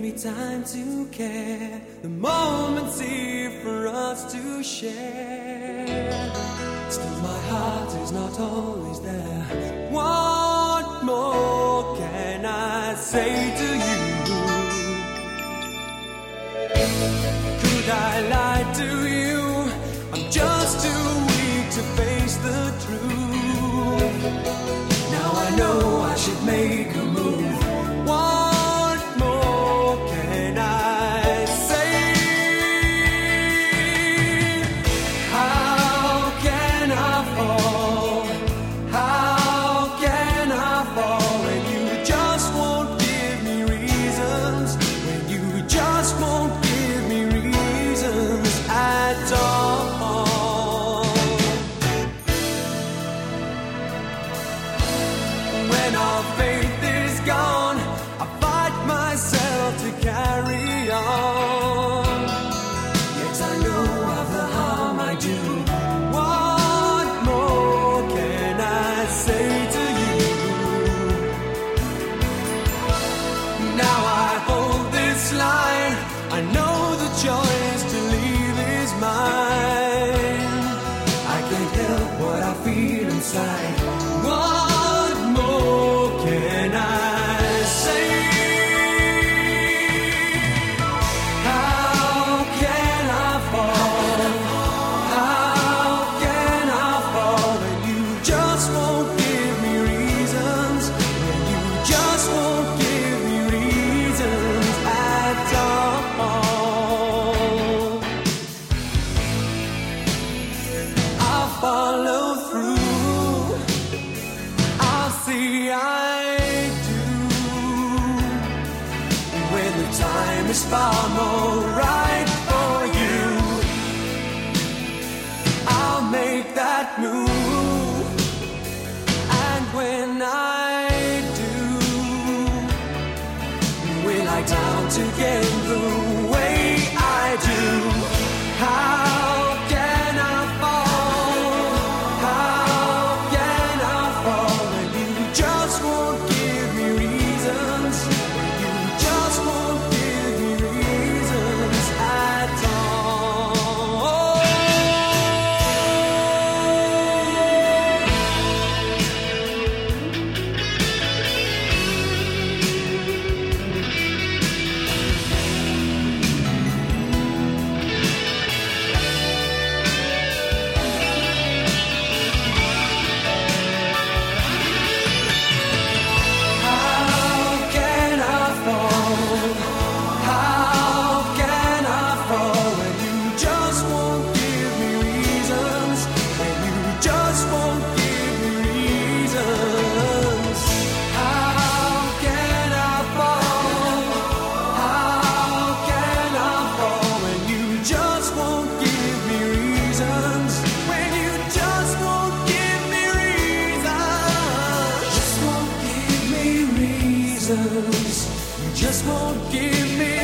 me time to care. The moment's here for us to share. Still, my heart is not always there. What more can I say to you? your is far more right for you. I'll make that move, and when I do, we lie down together. just won't give me